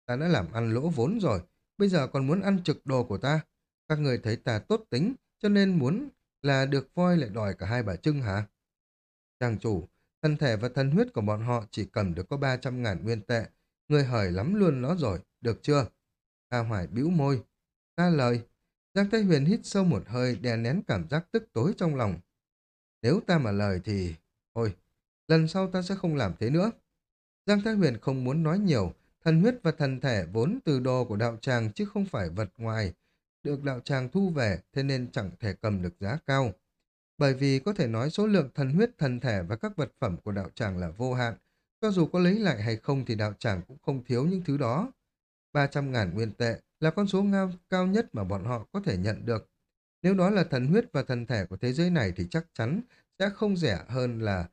Ta đã làm ăn lỗ vốn rồi, bây giờ còn muốn ăn trực đồ của ta. Các người thấy ta tốt tính, cho nên muốn là được voi lại đòi cả hai bà trưng hả? Trang chủ, Thân thể và thân huyết của bọn họ chỉ cần được có 300 ngàn nguyên tệ. Người hời lắm luôn nó rồi, được chưa? A Hoài bĩu môi. Ra lời. Giang Thái Huyền hít sâu một hơi đè nén cảm giác tức tối trong lòng. Nếu ta mà lời thì... Thôi, lần sau ta sẽ không làm thế nữa. Giang Thái Huyền không muốn nói nhiều. Thần huyết và thần thể vốn từ đồ của đạo tràng chứ không phải vật ngoài. Được đạo tràng thu về, thế nên chẳng thể cầm được giá cao bởi vì có thể nói số lượng thần huyết, thần thể và các vật phẩm của đạo tràng là vô hạn. Cho dù có lấy lại hay không thì đạo tràng cũng không thiếu những thứ đó. 300 ngàn nguyên tệ là con số ngao, cao nhất mà bọn họ có thể nhận được. Nếu đó là thần huyết và thần thể của thế giới này thì chắc chắn sẽ không rẻ hơn là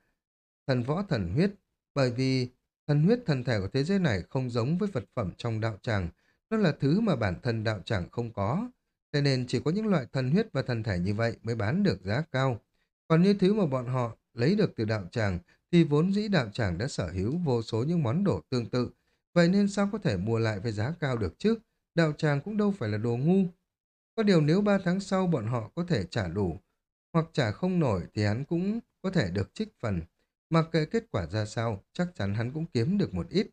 thần võ thần huyết, bởi vì thần huyết thần thể của thế giới này không giống với vật phẩm trong đạo tràng, nó là thứ mà bản thân đạo tràng không có. Thế nên chỉ có những loại thần huyết và thần thể như vậy mới bán được giá cao. Còn như thứ mà bọn họ lấy được từ đạo tràng thì vốn dĩ đạo tràng đã sở hữu vô số những món đồ tương tự. Vậy nên sao có thể mua lại với giá cao được chứ? Đạo tràng cũng đâu phải là đồ ngu. Có điều nếu ba tháng sau bọn họ có thể trả đủ hoặc trả không nổi thì hắn cũng có thể được trích phần. Mặc kệ kết quả ra sao, chắc chắn hắn cũng kiếm được một ít.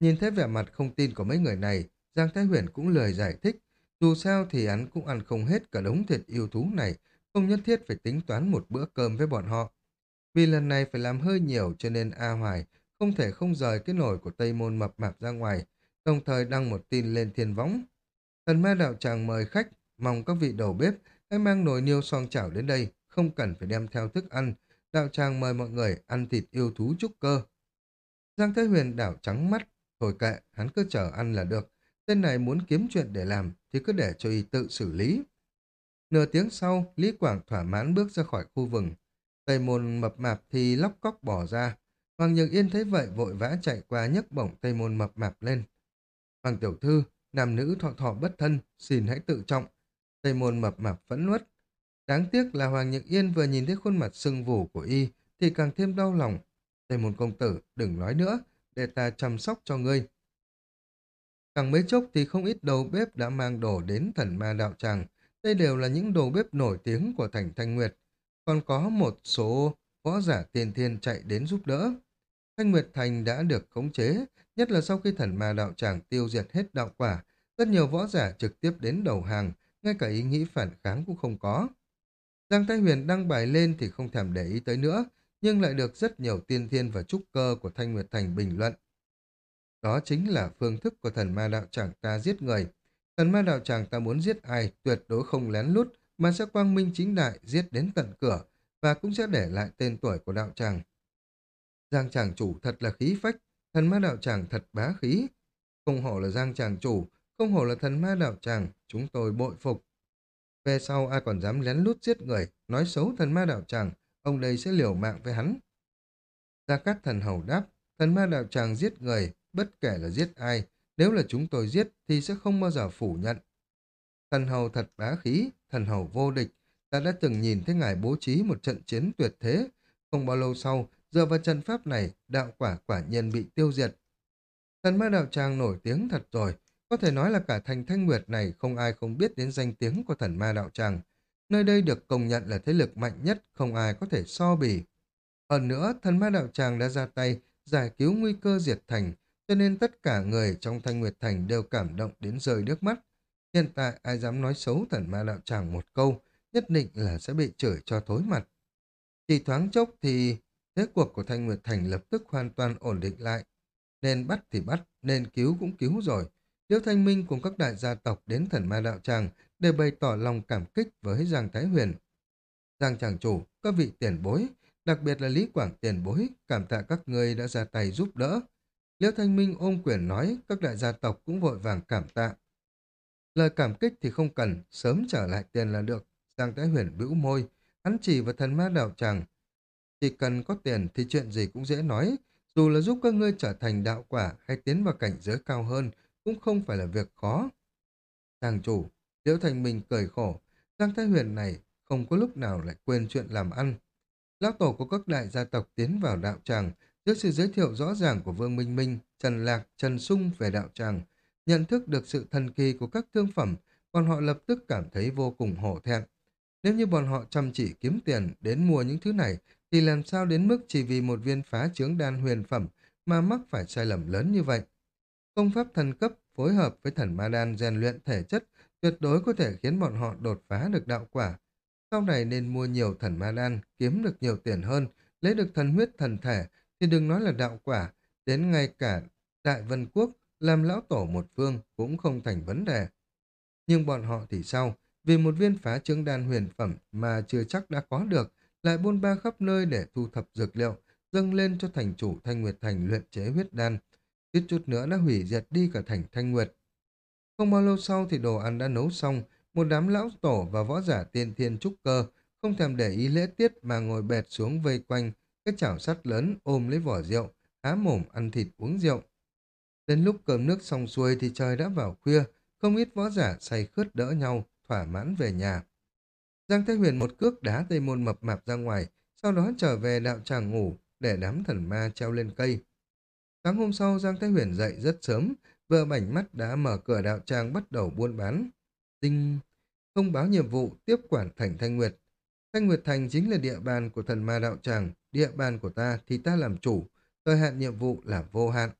Nhìn thấy vẻ mặt không tin của mấy người này, Giang Thái Huyền cũng lời giải thích. Dù sao thì hắn cũng ăn không hết cả đống thịt yêu thú này, không nhất thiết phải tính toán một bữa cơm với bọn họ. Vì lần này phải làm hơi nhiều cho nên A Hoài không thể không rời cái nồi của Tây Môn mập mạp ra ngoài, đồng thời đăng một tin lên thiên võng. Thần ma đạo tràng mời khách, mong các vị đầu bếp hãy mang nồi niêu xoong chảo đến đây, không cần phải đem theo thức ăn. Đạo tràng mời mọi người ăn thịt yêu thú trúc cơ. Giang Thế Huyền đảo trắng mắt, thôi kệ, hắn cứ chờ ăn là được. Tên này muốn kiếm chuyện để làm thì cứ để cho y tự xử lý. Nửa tiếng sau, Lý Quảng thỏa mãn bước ra khỏi khu vừng. Tây môn mập mạp thì lóc cóc bỏ ra. Hoàng Nhược Yên thấy vậy vội vã chạy qua nhấc bổng Tây môn mập mạp lên. Hoàng tiểu thư, nam nữ thọ thọ bất thân, xin hãy tự trọng. Tây môn mập mạp phẫn nuốt. Đáng tiếc là Hoàng Nhược Yên vừa nhìn thấy khuôn mặt sưng vù của y thì càng thêm đau lòng. Tây môn công tử, đừng nói nữa, để ta chăm sóc cho ngươi. Càng mấy chốc thì không ít đầu bếp đã mang đồ đến thần ma đạo tràng. Đây đều là những đồ bếp nổi tiếng của thành Thanh Nguyệt. Còn có một số võ giả tiên thiên chạy đến giúp đỡ. Thanh Nguyệt Thành đã được khống chế, nhất là sau khi thần ma đạo tràng tiêu diệt hết đạo quả. Rất nhiều võ giả trực tiếp đến đầu hàng, ngay cả ý nghĩ phản kháng cũng không có. Giang Thái Huyền đăng bài lên thì không thèm để ý tới nữa, nhưng lại được rất nhiều tiên thiên và trúc cơ của Thanh Nguyệt Thành bình luận. Đó chính là phương thức của thần ma đạo tràng ta giết người. Thần ma đạo tràng ta muốn giết ai tuyệt đối không lén lút mà sẽ quang minh chính đại giết đến tận cửa và cũng sẽ để lại tên tuổi của đạo tràng. Giang tràng chủ thật là khí phách, thần ma đạo tràng thật bá khí. Không hổ là giang tràng chủ, không hổ là thần ma đạo tràng, chúng tôi bội phục. Về sau ai còn dám lén lút giết người, nói xấu thần ma đạo tràng, ông đây sẽ liều mạng với hắn. Gia Cát thần hầu đáp, thần ma đạo tràng giết người, bất kể là giết ai, nếu là chúng tôi giết thì sẽ không bao giờ phủ nhận. Thần hầu thật bá khí, thần hầu vô địch, ta đã từng nhìn thấy ngài bố trí một trận chiến tuyệt thế. Không bao lâu sau, dựa vào trận pháp này, đạo quả quả nhiên bị tiêu diệt. Thần ma đạo tràng nổi tiếng thật rồi, có thể nói là cả thành thanh nguyệt này không ai không biết đến danh tiếng của thần ma đạo tràng. Nơi đây được công nhận là thế lực mạnh nhất, không ai có thể so bì. Hơn nữa, thần ma đạo tràng đã ra tay giải cứu nguy cơ diệt thành, cho nên tất cả người trong Thanh Nguyệt Thành đều cảm động đến rơi nước mắt. Hiện tại ai dám nói xấu thần ma đạo tràng một câu, nhất định là sẽ bị chửi cho thối mặt. Chỉ thoáng chốc thì thế cuộc của Thanh Nguyệt Thành lập tức hoàn toàn ổn định lại. Nên bắt thì bắt, nên cứu cũng cứu rồi. Liêu Thanh Minh cùng các đại gia tộc đến thần ma đạo tràng để bày tỏ lòng cảm kích với Giang Thái Huyền. Giang tràng chủ, các vị tiền bối, đặc biệt là Lý Quảng tiền bối, cảm tạ các người đã ra tay giúp đỡ. Liễu Thanh Minh ôm quyền nói, các đại gia tộc cũng vội vàng cảm tạ. Lời cảm kích thì không cần, sớm trở lại tiền là được. Giang Thái Huyền bĩu môi, hắn chỉ vào thần ma đạo tràng. Chỉ cần có tiền thì chuyện gì cũng dễ nói, dù là giúp các ngươi trở thành đạo quả hay tiến vào cảnh giới cao hơn, cũng không phải là việc khó. Tàng chủ, Liễu Thành Minh cười khổ, Giang Thái Huyền này không có lúc nào lại quên chuyện làm ăn. Lão tổ của các đại gia tộc tiến vào đạo tràng, dưới sự giới thiệu rõ ràng của Vương Minh Minh, Trần Lạc, Trần Sung về đạo tràng, nhận thức được sự thần kỳ của các thương phẩm, bọn họ lập tức cảm thấy vô cùng hổ thẹn. Nếu như bọn họ chăm chỉ kiếm tiền đến mua những thứ này, thì làm sao đến mức chỉ vì một viên phá trướng đan huyền phẩm mà mắc phải sai lầm lớn như vậy? Công pháp thần cấp phối hợp với thần ma đan rèn luyện thể chất tuyệt đối có thể khiến bọn họ đột phá được đạo quả. Sau này nên mua nhiều thần ma đan, kiếm được nhiều tiền hơn, lấy được thần huyết thần thể, thì đừng nói là đạo quả, đến ngay cả Đại Vân Quốc làm lão tổ một phương cũng không thành vấn đề. Nhưng bọn họ thì sao? Vì một viên phá trứng đan huyền phẩm mà chưa chắc đã có được, lại buôn ba khắp nơi để thu thập dược liệu, dâng lên cho thành chủ Thanh Nguyệt Thành luyện chế huyết đan, Ít chút nữa đã hủy diệt đi cả thành Thanh Nguyệt. Không bao lâu sau thì đồ ăn đã nấu xong, một đám lão tổ và võ giả tiên thiên trúc cơ không thèm để ý lễ tiết mà ngồi bệt xuống vây quanh cái chảo sắt lớn ôm lấy vỏ rượu, há mồm ăn thịt uống rượu. Đến lúc cơm nước xong xuôi thì trời đã vào khuya, không ít võ giả say khướt đỡ nhau, thỏa mãn về nhà. Giang Thái Huyền một cước đá Tây Môn mập mạp ra ngoài, sau đó trở về đạo tràng ngủ để đám thần ma treo lên cây. Sáng hôm sau Giang Thái Huyền dậy rất sớm, vừa mảnh mắt đã mở cửa đạo tràng bắt đầu buôn bán. Tinh thông báo nhiệm vụ tiếp quản thành Thanh Nguyệt. Thanh Nguyệt Thành chính là địa bàn của thần ma đạo tràng, địa bàn của ta thì ta làm chủ, thời hạn nhiệm vụ là vô hạn.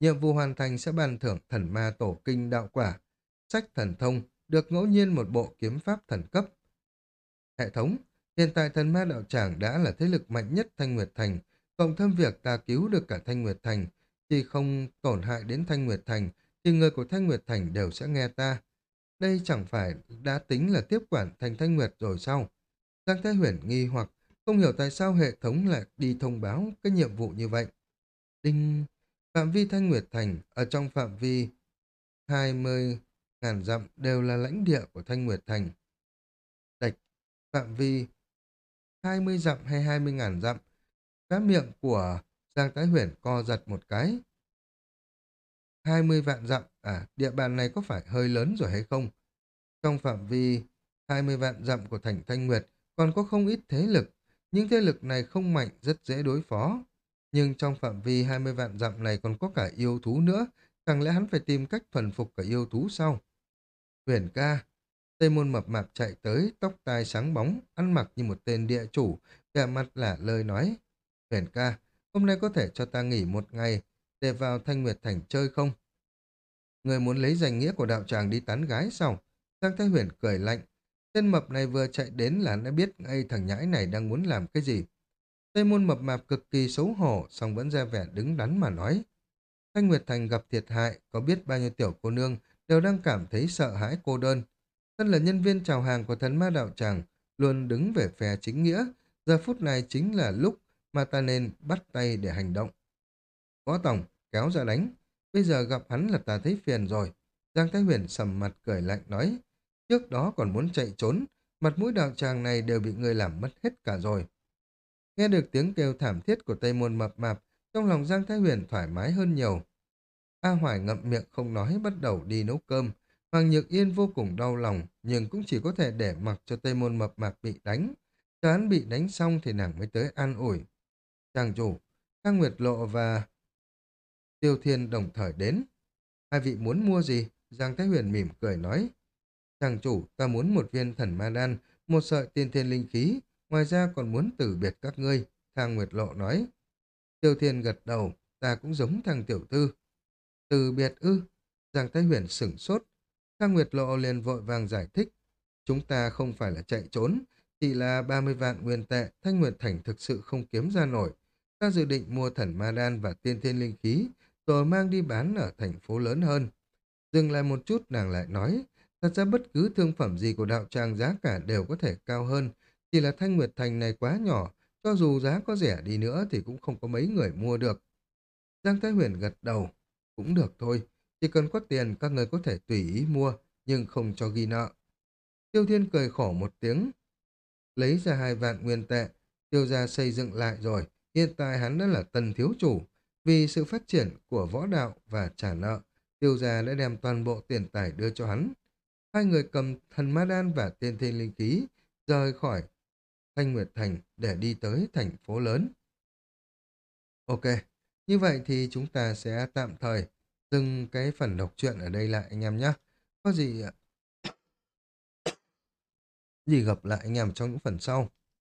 Nhiệm vụ hoàn thành sẽ ban thưởng thần ma tổ kinh đạo quả, sách thần thông, được ngẫu nhiên một bộ kiếm pháp thần cấp. Hệ thống, hiện tại thần ma đạo tràng đã là thế lực mạnh nhất Thanh Nguyệt Thành, cộng thêm việc ta cứu được cả Thanh Nguyệt Thành, chỉ không tổn hại đến Thanh Nguyệt Thành, thì người của Thanh Nguyệt Thành đều sẽ nghe ta. Đây chẳng phải đã tính là tiếp quản thành Thanh Nguyệt rồi sao? Giang Thái Huyền nghi hoặc không hiểu tại sao hệ thống lại đi thông báo cái nhiệm vụ như vậy. Đinh, phạm vi Thanh Nguyệt Thành ở trong phạm vi 20 ngàn dặm đều là lãnh địa của Thanh Nguyệt Thành. Đạch, phạm vi 20 dặm hay 20 ngàn dặm, cái miệng của Giang Thái Huyền co giật một cái. 20 vạn dặm, à, địa bàn này có phải hơi lớn rồi hay không? Trong phạm vi 20 vạn dặm của thành Thanh Nguyệt còn có không ít thế lực. Những thế lực này không mạnh, rất dễ đối phó. Nhưng trong phạm vi 20 vạn dặm này còn có cả yêu thú nữa, chẳng lẽ hắn phải tìm cách thuần phục cả yêu thú sau? Huyền ca, Tây môn mập mạp chạy tới, tóc tai sáng bóng, ăn mặc như một tên địa chủ, vẻ mặt lả lời nói. Huyền ca, hôm nay có thể cho ta nghỉ một ngày để vào Thanh Nguyệt Thành chơi không? Người muốn lấy danh nghĩa của đạo tràng đi tán gái sao? Giang Thái Huyền cười lạnh. Tên mập này vừa chạy đến là đã biết ngay thằng nhãi này đang muốn làm cái gì. Tây môn mập mạp cực kỳ xấu hổ, song vẫn ra vẻ đứng đắn mà nói. Thanh Nguyệt Thành gặp thiệt hại, có biết bao nhiêu tiểu cô nương đều đang cảm thấy sợ hãi cô đơn. Thân là nhân viên chào hàng của thần ma đạo tràng, luôn đứng về phe chính nghĩa. Giờ phút này chính là lúc mà ta nên bắt tay để hành động. Võ Tổng, kéo ra đánh. Bây giờ gặp hắn là ta thấy phiền rồi. Giang Thái Huyền sầm mặt cười lạnh nói. Trước đó còn muốn chạy trốn, mặt mũi đạo tràng này đều bị người làm mất hết cả rồi. Nghe được tiếng kêu thảm thiết của Tây Môn mập mạp, trong lòng Giang Thái Huyền thoải mái hơn nhiều. A Hoài ngậm miệng không nói bắt đầu đi nấu cơm. Hoàng Nhược Yên vô cùng đau lòng, nhưng cũng chỉ có thể để mặc cho Tây Môn mập mạp bị đánh. Cho hắn bị đánh xong thì nàng mới tới an ủi. Chàng chủ, Khang Nguyệt Lộ và Tiêu Thiên đồng thời đến. Hai vị muốn mua gì? Giang Thái Huyền mỉm cười nói. Chàng chủ, ta muốn một viên thần ma đan, một sợi tiên thiên linh khí, ngoài ra còn muốn tử biệt các ngươi. Thang Nguyệt Lộ nói. Tiêu Thiên gật đầu, ta cũng giống thằng tiểu tư. Từ biệt ư? Giang Thái Huyền sửng sốt. Thang Nguyệt Lộ liền vội vàng giải thích. Chúng ta không phải là chạy trốn, chỉ là 30 vạn nguyên tệ, Thanh Nguyệt Thành thực sự không kiếm ra nổi. Ta dự định mua thần ma đan và tiên thiên linh khí, rồi mang đi bán ở thành phố lớn hơn. Dừng lại một chút nàng lại nói, thật ra bất cứ thương phẩm gì của đạo tràng giá cả đều có thể cao hơn, chỉ là Thanh Nguyệt Thành này quá nhỏ, cho dù giá có rẻ đi nữa thì cũng không có mấy người mua được. Giang Thái Huyền gật đầu, cũng được thôi, chỉ cần có tiền các người có thể tùy ý mua, nhưng không cho ghi nợ. Tiêu Thiên cười khổ một tiếng, lấy ra hai vạn nguyên tệ, tiêu gia xây dựng lại rồi, hiện tại hắn đã là tần thiếu chủ. Vì sự phát triển của võ đạo và trả nợ, tiêu gia đã đem toàn bộ tiền tài đưa cho hắn. Hai người cầm thần ma đan và tiên thiên linh khí, rời khỏi Thanh Nguyệt Thành để đi tới thành phố lớn. Ok, như vậy thì chúng ta sẽ tạm thời dừng cái phần đọc truyện ở đây lại anh em nhé. Có gì gì gặp lại anh em trong những phần sau.